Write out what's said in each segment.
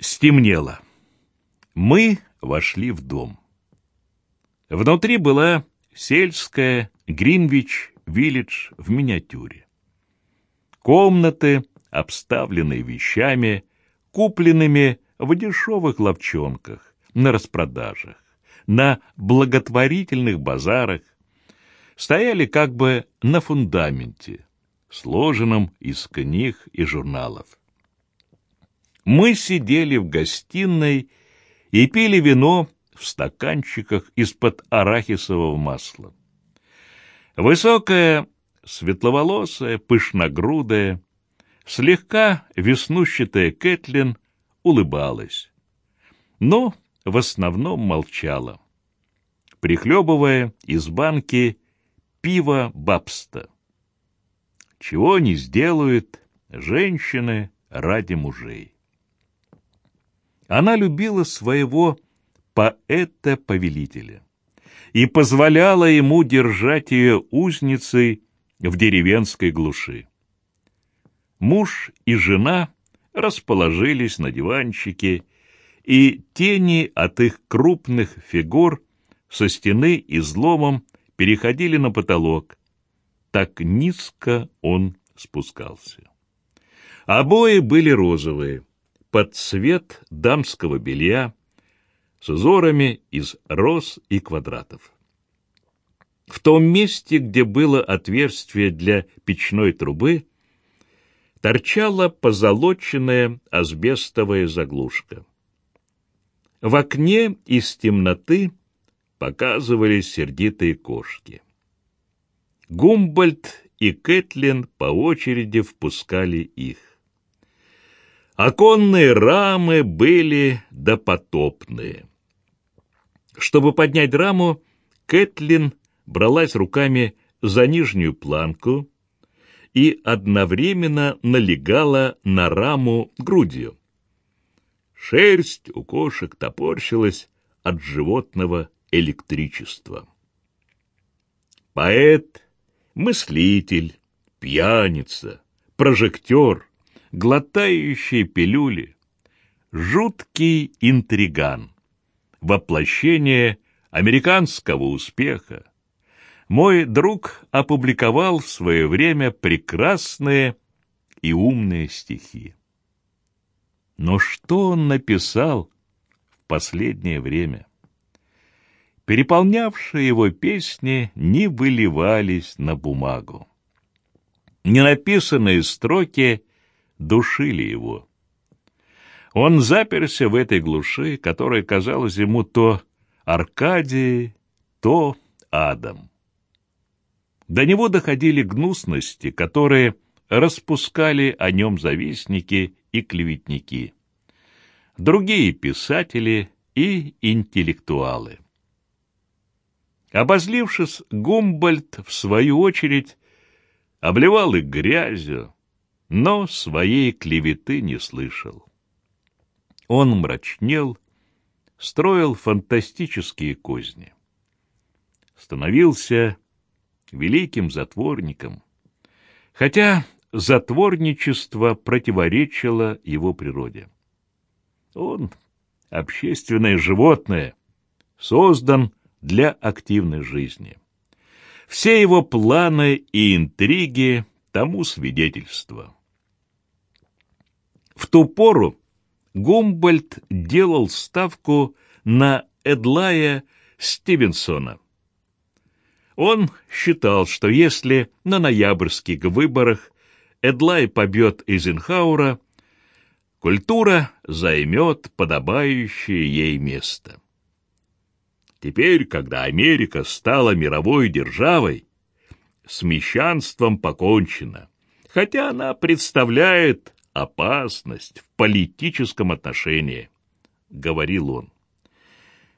Стемнело. Мы вошли в дом. Внутри была сельская Гринвич-Виллидж в миниатюре. Комнаты, обставленные вещами, купленными в дешевых ловчонках, на распродажах, на благотворительных базарах, стояли как бы на фундаменте, сложенном из книг и журналов. Мы сидели в гостиной и пили вино в стаканчиках из-под арахисового масла. Высокая, светловолосая, пышногрудая, слегка веснущатая Кэтлин улыбалась, но в основном молчала, прихлебывая из банки пиво бабста. Чего не сделают женщины ради мужей. Она любила своего поэта-повелителя и позволяла ему держать ее узницей в деревенской глуши. Муж и жена расположились на диванчике, и тени от их крупных фигур со стены изломом переходили на потолок. Так низко он спускался. Обои были розовые, под цвет дамского белья, с узорами из роз и квадратов. В том месте, где было отверстие для печной трубы, торчала позолоченная асбестовая заглушка. В окне из темноты показывались сердитые кошки. Гумбольд и Кэтлин по очереди впускали их. Оконные рамы были допотопные. Чтобы поднять раму, Кэтлин бралась руками за нижнюю планку и одновременно налегала на раму грудью. Шерсть у кошек топорщилась от животного электричества. Поэт, мыслитель, пьяница, прожектор, глотающий пилюли, жуткий интриган, воплощение американского успеха. Мой друг опубликовал в свое время прекрасные и умные стихи. Но что он написал в последнее время? Переполнявшие его песни не выливались на бумагу. Ненаписанные строки душили его. Он заперся в этой глуши, которая казалась ему то Аркадией, то адом. До него доходили гнусности, которые распускали о нем завистники и клеветники, другие писатели и интеллектуалы. Обозлившись, Гумбольд, в свою очередь, обливал их грязью, но своей клеветы не слышал. Он мрачнел, строил фантастические козни. Становился великим затворником, хотя затворничество противоречило его природе. Он — общественное животное, создан для активной жизни. Все его планы и интриги тому свидетельство. Ту пору Гумбольд делал ставку на Эдлая Стивенсона. Он считал, что если на ноябрьских выборах Эдлай побьет Эйзенхауэра, культура займет подобающее ей место. Теперь, когда Америка стала мировой державой, с мещанством покончено, хотя она представляет опасность в политическом отношении, — говорил он.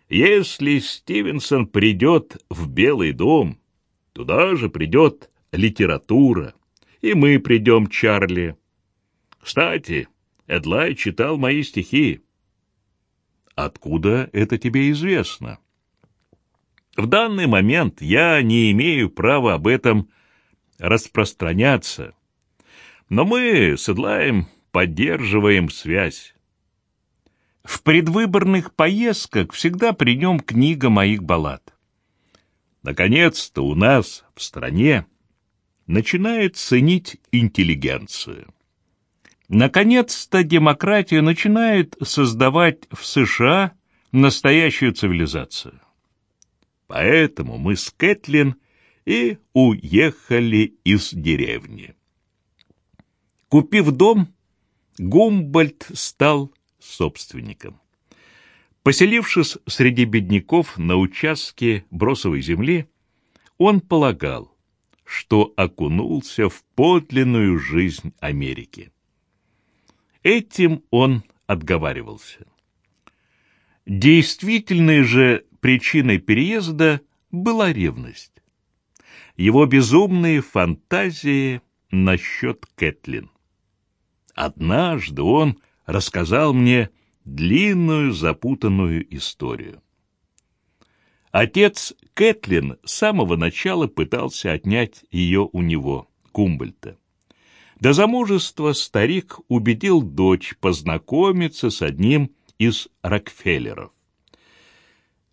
Если Стивенсон придет в Белый дом, туда же придет литература, и мы придем, Чарли. Кстати, Эдлай читал мои стихи. Откуда это тебе известно? В данный момент я не имею права об этом распространяться, но мы с Эдлаем поддерживаем связь. В предвыборных поездках всегда при нем книга моих баллад. Наконец-то у нас в стране начинает ценить интеллигенцию. Наконец-то демократия начинает создавать в США настоящую цивилизацию. Поэтому мы с Кэтлин и уехали из деревни. Купив дом, Гумбольд стал собственником. Поселившись среди бедняков на участке бросовой земли, он полагал, что окунулся в подлинную жизнь Америки. Этим он отговаривался. Действительной же причиной переезда была ревность. Его безумные фантазии насчет Кэтлин. Однажды он рассказал мне длинную запутанную историю. Отец Кэтлин с самого начала пытался отнять ее у него, Кумбольта. До замужества старик убедил дочь познакомиться с одним из Рокфеллеров.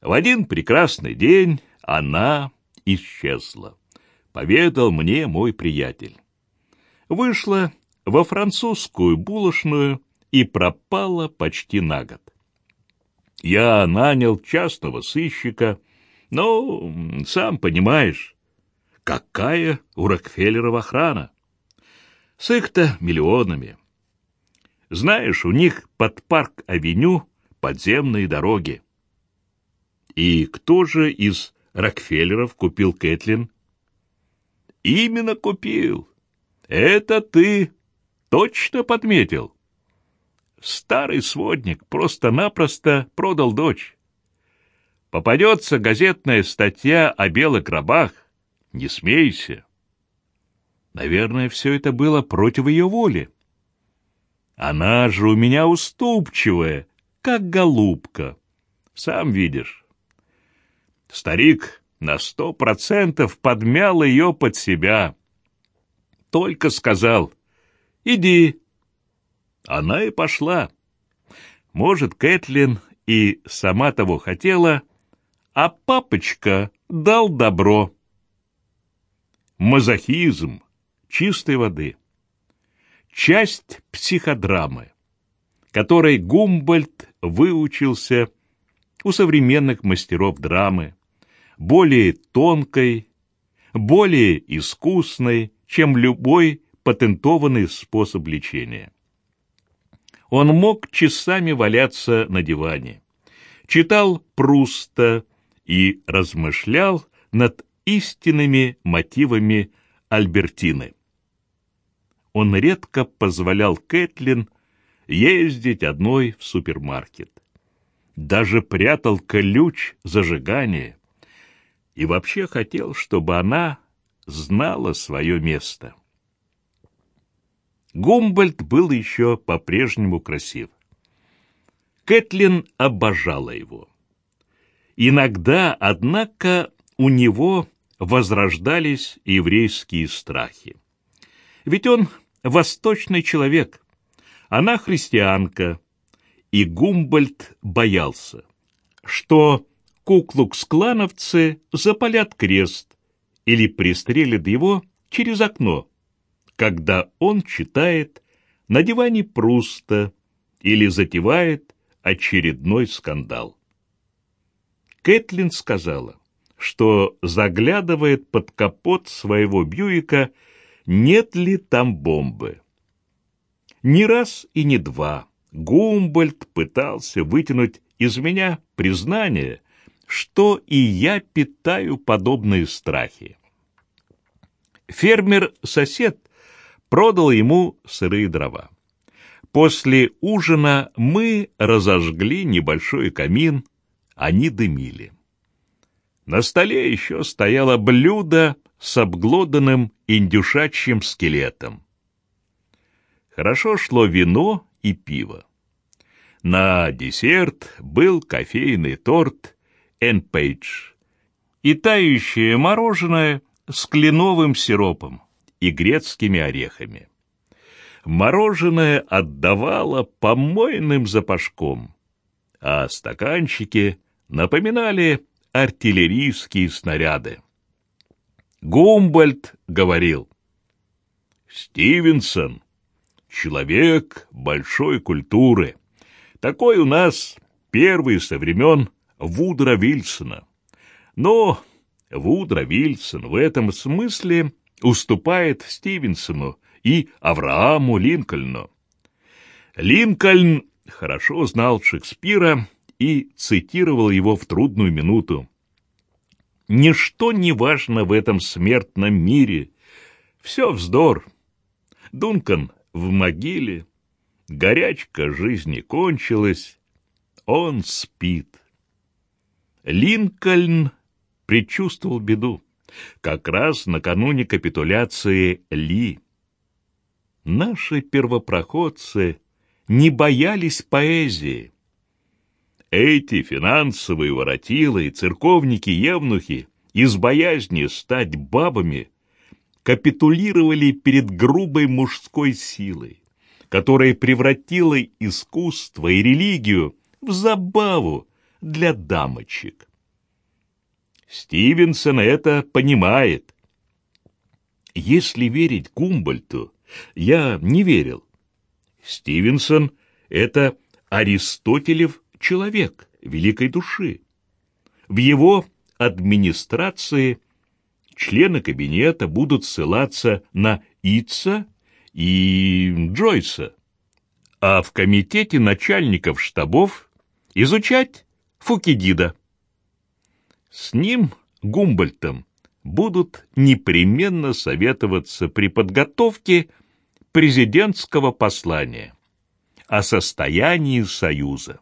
В один прекрасный день она исчезла, поведал мне мой приятель. Вышла во французскую булочную и пропала почти на год. Я нанял частного сыщика, но, сам понимаешь, какая у Рокфеллеров охрана. С их-то миллионами. Знаешь, у них под парк-авеню подземные дороги. И кто же из Рокфеллеров купил Кэтлин? Именно купил. Это ты точно подметил. Старый сводник просто-напросто продал дочь. Попадется газетная статья о белых рабах, не смейся. Наверное, все это было против ее воли. Она же у меня уступчивая, как голубка. Сам видишь. Старик на сто процентов подмял ее под себя. Только сказал «Иди». Она и пошла. Может, Кэтлин и сама того хотела, а папочка дал добро. Мазохизм чистой воды часть психодрамы, которой Гумбольд выучился у современных мастеров драмы, более тонкой, более искусной, чем любой патентованный способ лечения. Он мог часами валяться на диване, читал Пруста и размышлял над истинными мотивами Альбертины он редко позволял Кэтлин ездить одной в супермаркет. Даже прятал ключ зажигания и вообще хотел, чтобы она знала свое место. Гумбольд был еще по-прежнему красив. Кэтлин обожала его. Иногда, однако, у него возрождались еврейские страхи. Ведь он восточный человек. Она христианка. И Гумбольд боялся, что куклукс-клановцы запалят крест или пристрелят его через окно, когда он читает на диване Пруста или затевает очередной скандал. Кэтлин сказала, что заглядывает под капот своего Бьюика нет ли там бомбы. Не раз и не два Гумбольд пытался вытянуть из меня признание, что и я питаю подобные страхи. Фермер-сосед продал ему сырые дрова. После ужина мы разожгли небольшой камин, они дымили. На столе еще стояло блюдо с обглоданным индюшачьим скелетом. Хорошо шло вино и пиво. На десерт был кофейный торт «Энпейдж» и тающее мороженое с кленовым сиропом и грецкими орехами. Мороженое отдавало помойным запашком, а стаканчики напоминали артиллерийские снаряды. Гумбольд говорил, «Стивенсон — человек большой культуры. Такой у нас первый со времен Вудра Вильсона. Но Вудра Вильсон в этом смысле уступает Стивенсону и Аврааму Линкольну. Линкольн хорошо знал Шекспира и цитировал его в трудную минуту. «Ничто не важно в этом смертном мире. Все вздор. Дункан в могиле, горячка жизни кончилась, он спит». Линкольн предчувствовал беду как раз накануне капитуляции Ли. Наши первопроходцы не боялись поэзии. Эти финансовые воротилы и церковники-евнухи из боязни стать бабами капитулировали перед грубой мужской силой, которая превратила искусство и религию в забаву для дамочек. Стивенсон это понимает. Если верить Гумбольту, я не верил. Стивенсон — это Аристотелев человек великой души. В его администрации члены кабинета будут ссылаться на Итса и Джойса, а в комитете начальников штабов изучать Фукидида. С ним, Гумбольтом, будут непременно советоваться при подготовке президентского послания о состоянии Союза.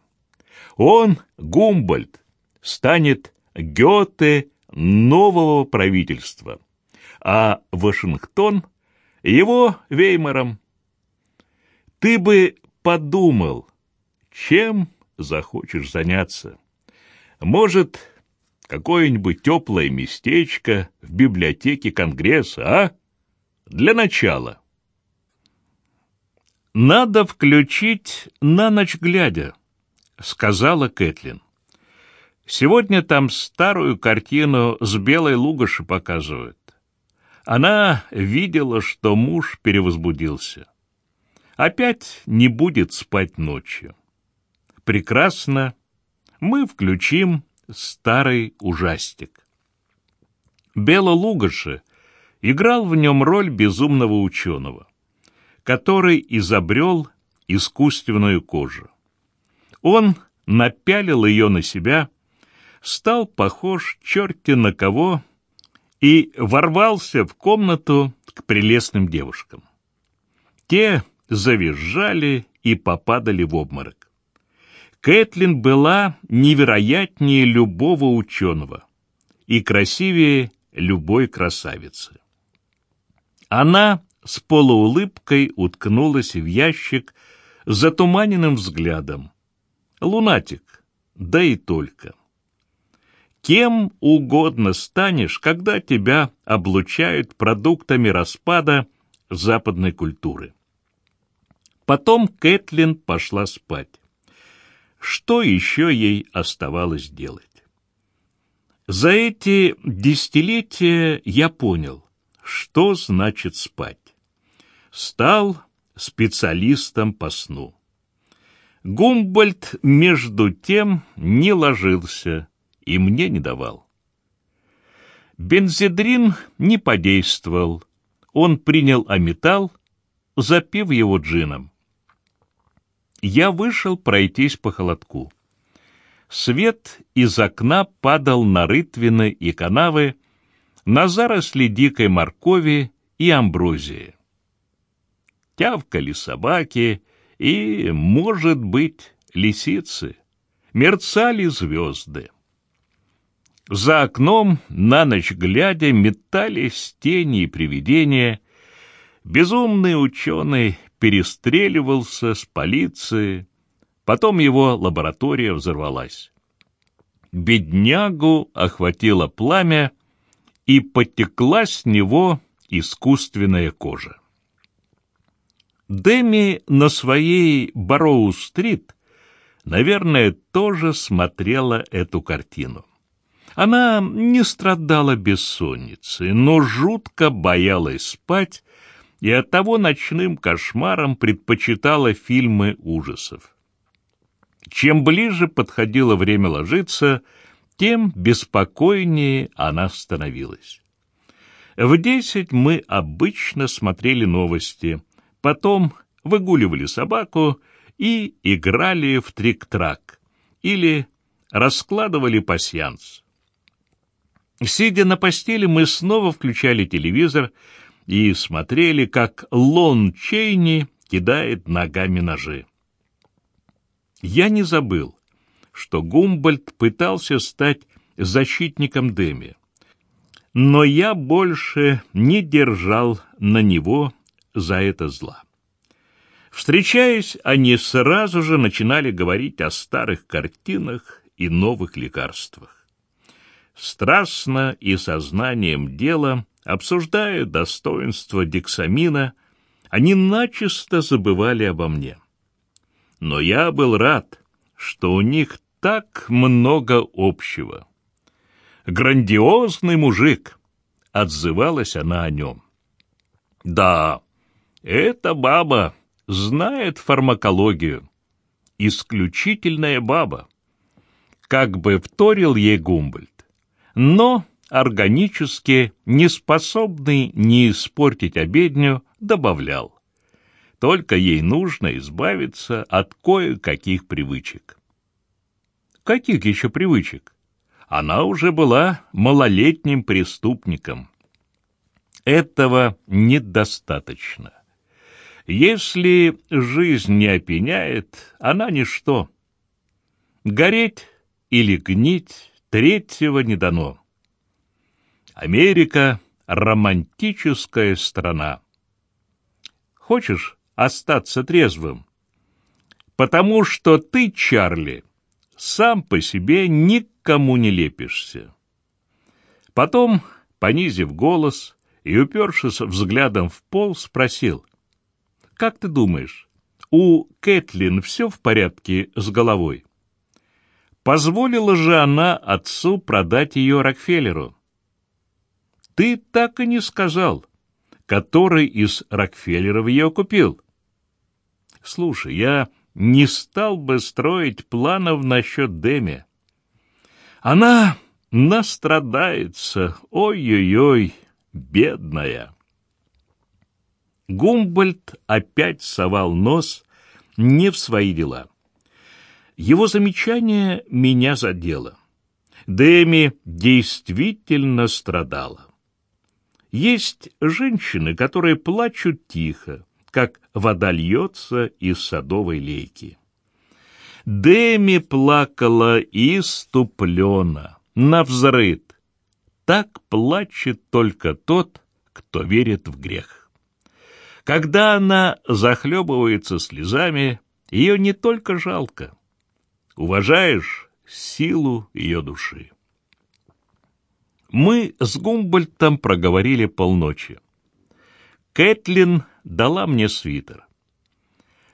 Он, Гумбольд, станет Гёте нового правительства, а Вашингтон — его Веймаром. Ты бы подумал, чем захочешь заняться. Может, какое-нибудь теплое местечко в библиотеке Конгресса, а? Для начала. «Надо включить на ночь глядя», — сказала Кэтлин. «Сегодня там старую картину с белой лугоши показывают. Она видела, что муж перевозбудился. Опять не будет спать ночью. Прекрасно. Мы включим старый ужастик. Бело Лугаши играл в нем роль безумного ученого, который изобрел искусственную кожу. Он напялил ее на себя, стал похож черти на кого и ворвался в комнату к прелестным девушкам. Те завизжали и попадали в обморок. Кэтлин была невероятнее любого ученого и красивее любой красавицы. Она с полуулыбкой уткнулась в ящик с затуманенным взглядом. Лунатик, да и только. Кем угодно станешь, когда тебя облучают продуктами распада западной культуры. Потом Кэтлин пошла спать. Что еще ей оставалось делать? За эти десятилетия я понял, что значит спать. Стал специалистом по сну. Гумбольд, между тем, не ложился и мне не давал. Бензидрин не подействовал. Он принял аметал, запив его джином я вышел пройтись по холодку. Свет из окна падал на рытвины и канавы, на заросли дикой моркови и амброзии. Тявкали собаки и, может быть, лисицы. Мерцали звезды. За окном, на ночь глядя, метались тени и привидения. Безумный ученый перестреливался с полицией, потом его лаборатория взорвалась. Беднягу охватило пламя, и потекла с него искусственная кожа. Деми на своей Бароу-стрит наверное, тоже смотрела эту картину. Она не страдала бессонницей, но жутко боялась спать и оттого ночным кошмаром предпочитала фильмы ужасов. Чем ближе подходило время ложиться, тем беспокойнее она становилась. В десять мы обычно смотрели новости, потом выгуливали собаку и играли в трик-трак или раскладывали пасьянс. Сидя на постели, мы снова включали телевизор и смотрели, как Лон Чейни кидает ногами ножи. Я не забыл, что Гумбольд пытался стать защитником Деми. Но я больше не держал на него за это зла. Встречаясь, они сразу же начинали говорить о старых картинах и новых лекарствах. Страстно и сознанием дела, обсуждая достоинство дексамина, они начисто забывали обо мне. Но я был рад, что у них так много общего. «Грандиозный мужик!» — отзывалась она о нем. «Да, эта баба знает фармакологию. Исключительная баба!» Как бы вторил ей Гумбольд. Но органически неспособный не испортить обедню, добавлял. Только ей нужно избавиться от кое-каких привычек. Каких еще привычек? Она уже была малолетним преступником. Этого недостаточно. Если жизнь не опеняет, она ничто. Гореть или гнить третьего не дано. Америка — романтическая страна. Хочешь остаться трезвым? Потому что ты, Чарли, сам по себе никому не лепишься. Потом, понизив голос и упершись взглядом в пол, спросил, «Как ты думаешь, у Кэтлин все в порядке с головой?» Позволила же она отцу продать ее Рокфеллеру. «Ты так и не сказал, который из Рокфеллеров ее купил». «Слушай, я не стал бы строить планов насчет Деми. Она настрадается, ой-ой-ой, бедная. Гумбольд опять совал нос не в свои дела. Его замечание меня задело. Деми действительно страдала. Есть женщины, которые плачут тихо, как вода льется из садовой лейки. Деми плакала иступленно, навзрыд. Так плачет только тот, кто верит в грех. Когда она захлебывается слезами, ее не только жалко. Уважаешь силу ее души. Мы с Гумбольтом проговорили полночи. Кэтлин дала мне свитер.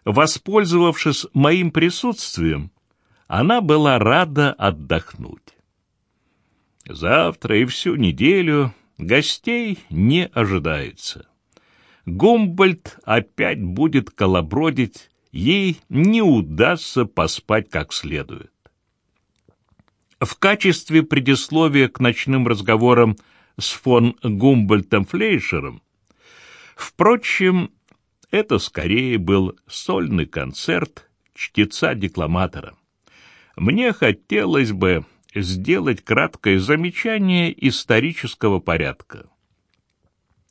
Воспользовавшись моим присутствием, она была рада отдохнуть. Завтра и всю неделю гостей не ожидается. Гумбольд опять будет колобродить, ей не удастся поспать как следует. В качестве предисловия к ночным разговорам с фон Гумбольтом Флейшером Впрочем, это скорее был сольный концерт чтеца-декламатора. Мне хотелось бы сделать краткое замечание исторического порядка.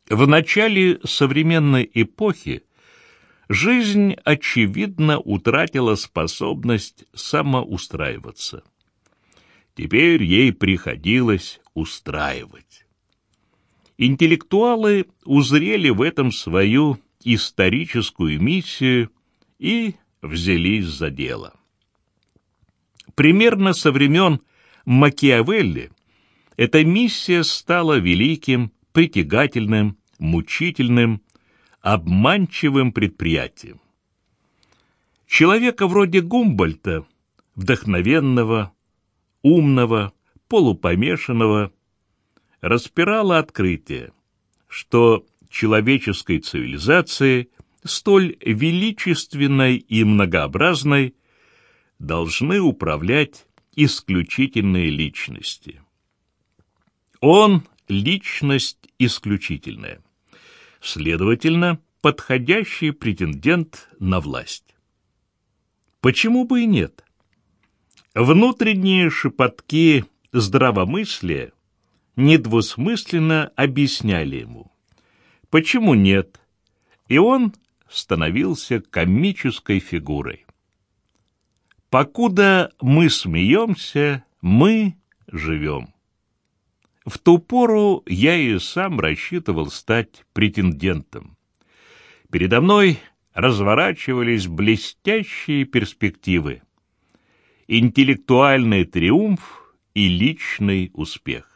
В начале современной эпохи жизнь, очевидно, утратила способность самоустраиваться. Теперь ей приходилось устраивать интеллектуалы узрели в этом свою историческую миссию и взялись за дело. Примерно со времен Макиавелли эта миссия стала великим, притягательным, мучительным, обманчивым предприятием. Человека вроде Гумбольта вдохновенного, умного, полупомешанного, распирало открытие, что человеческой цивилизации, столь величественной и многообразной, должны управлять исключительные личности. Он — личность исключительная. Следовательно, подходящий претендент на власть. Почему бы и нет? Внутренние шепотки здравомыслия недвусмысленно объясняли ему, почему нет, и он становился комической фигурой. Покуда мы смеемся, мы живем. В ту пору я и сам рассчитывал стать претендентом. Передо мной разворачивались блестящие перспективы. Интеллектуальный триумф и личный успех.